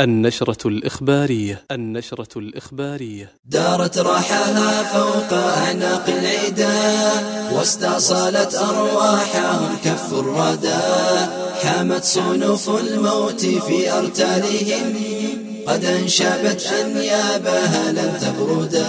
النشرة الإخبارية النشرة الإخبارية. دارت راحها فوق أعناق العدا واستأصلت أرواحهم كف الردى. حامت صنوف الموت في أرتالهم. قد انشبت أنيابها لن تبردا.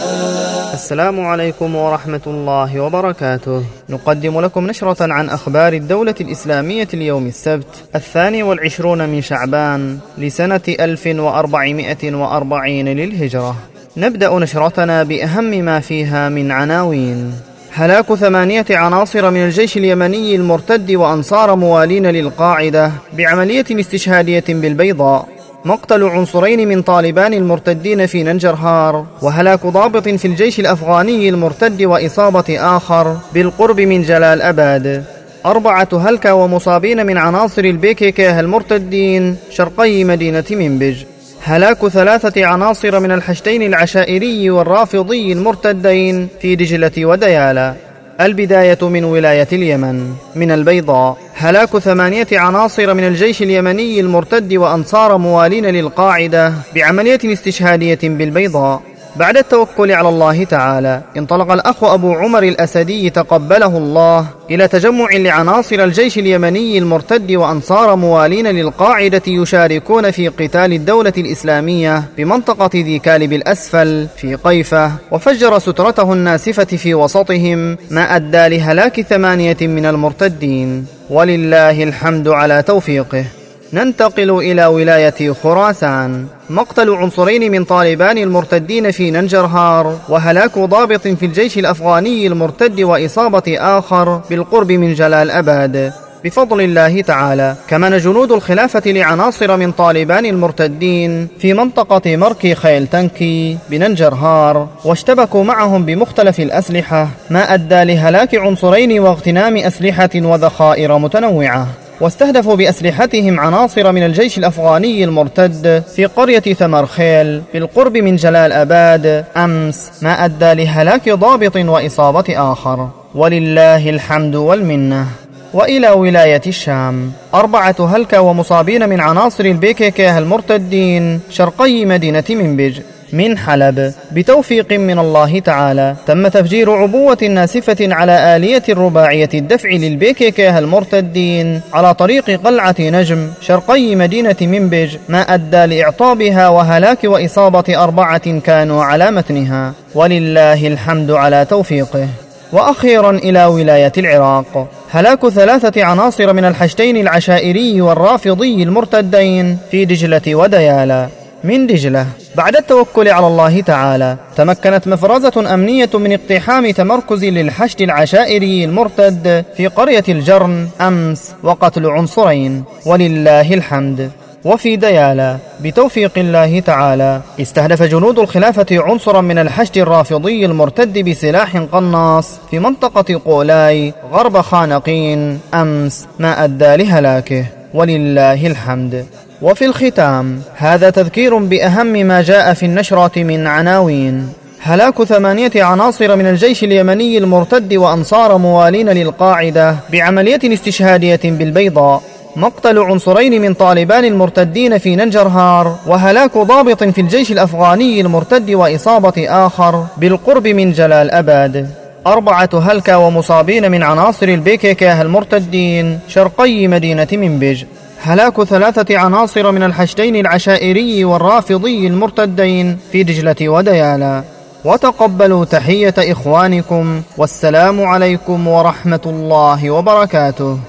السلام عليكم ورحمة الله وبركاته. نقدم لكم نشرة عن أخبار الدولة الإسلامية اليوم السبت الثاني والعشرون من شعبان لسنة 1440 للهجرة. نبدأ نشرتنا بأهم ما فيها من عناوين. هلاك ثمانية عناصر من الجيش اليمني المرتد وأنصار موالين للقاعدة بعملية استشهادية بالبيضاء. مقتل عنصرين من طالبان المرتدين في ننجرهار وهلاك ضابط في الجيش الأفغاني المرتد وإصابة آخر بالقرب من جلال أباد. أربعة هلكى ومصابين من عناصر البيكيكا المرتدين شرقي مدينة منبج. هلاك ثلاثة عناصر من الحشدين العشائري والرافضي المرتدين في دجلة وديالا البداية من ولاية اليمن من البيضاء. هلاك ثمانية عناصر من الجيش اليمني المرتد وأنصار موالين للقاعدة بعملية استشهادية بالبيضاء. بعد التوكل على الله تعالى انطلق الأخ أبو عمر الأسدي تقبله الله إلى تجمع لعناصر الجيش اليمني المرتد وأنصار موالين للقاعدة يشاركون في قتال الدولة الإسلامية بمنطقة ذي كالب الأسفل في قيفة وفجر سترته الناسفة في وسطهم ما أدى لهلاك ثمانية من المرتدين. ولله الحمد على توفيقه. ننتقل إلى ولاية خراسان. مقتل عنصرين من طالبان المرتدين في ننجرهار وهلاك ضابط في الجيش الأفغاني المرتد وإصابة آخر بالقرب من جلال أباد. بفضل الله تعالى كمان جنود الخلافة لعناصر من طالبان المرتدين في منطقة مركي خيل تنكي بننجرهار واشتبكوا معهم بمختلف الأسلحة ما أدى لهلاك عنصرين واغتنام أسلحة وذخائر متنوعة. واستهدفوا بأسلحتهم عناصر من الجيش الأفغاني المرتد في قرية ثمرخيل بالقرب من جلال أباد. أمس ما أدى لهلاك ضابط وإصابة آخر. ولله الحمد والمنة. وإلى ولاية الشام. أربعة هلكى ومصابين من عناصر البيكيكا المرتدين شرقي مدينة منبج. من حلب. بتوفيق من الله تعالى تم تفجير عبوة ناسفة على آلية الرباعية الدفع للبيكيكا المرتدين على طريق قلعة نجم شرقي مدينة منبج ما أدى لإعطابها وهلاك وإصابة أربعة كانوا على متنها. ولله الحمد على توفيقه. وأخيرا إلى ولاية العراق. هلاك ثلاثة عناصر من الحشدين العشائري والرافضي المرتدين في دجلة وديالا من دجلة بعد التوكل على الله تعالى تمكنت مفرزة أمنية من اقتحام تمركز للحشد العشائري المرتد في قرية الجرن أمس وقتل عنصرين ولله الحمد. وفي ديالا بتوفيق الله تعالى استهدف جنود الخلافة عنصرا من الحشد الرافضي المرتد بسلاح قناص في منطقة قولاي غرب خانقين أمس ما أدى لهلاكه ولله الحمد. وفي الختام هذا تذكير بأهم ما جاء في النشرة من عناوين. هلاك ثمانية عناصر من الجيش اليمني المرتد وأنصار موالين للقاعدة بعملية استشهادية بالبيضاء. مقتل عنصرين من طالبان المرتدين في ننجرهار وهلاك ضابط في الجيش الأفغاني المرتد وإصابة آخر بالقرب من جلال أباد. أربعة هلكى ومصابين من عناصر البيكيكا المرتدين شرقي مدينة منبج. هلاك ثلاثة عناصر من الحشدين العشائري والرافضي المرتدين في دجلة وديالا وتقبلوا تحية إخوانكم والسلام عليكم ورحمة الله وبركاته.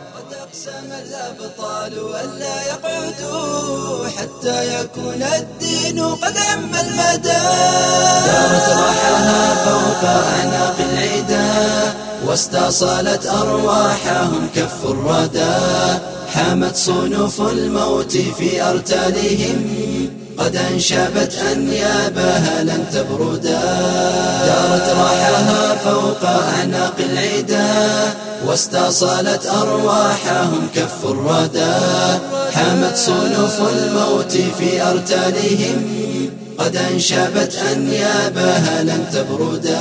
أقسم الأبطال ألا يقعدوا حتى يكون الدين قد عم المدى. دارت راحها فوق أعناق العدا واستأصلت أرواحهم كف الردى. حامت صنوف الموت في أرتالهم. قد انشبت أنيابها لن تبردا دارت راحها فوق أعناق العدا واستأصلت أرواحهم كف الردى حامت صنوف الموت في أرتالهم. قد انشبت أنيابها لن تبردا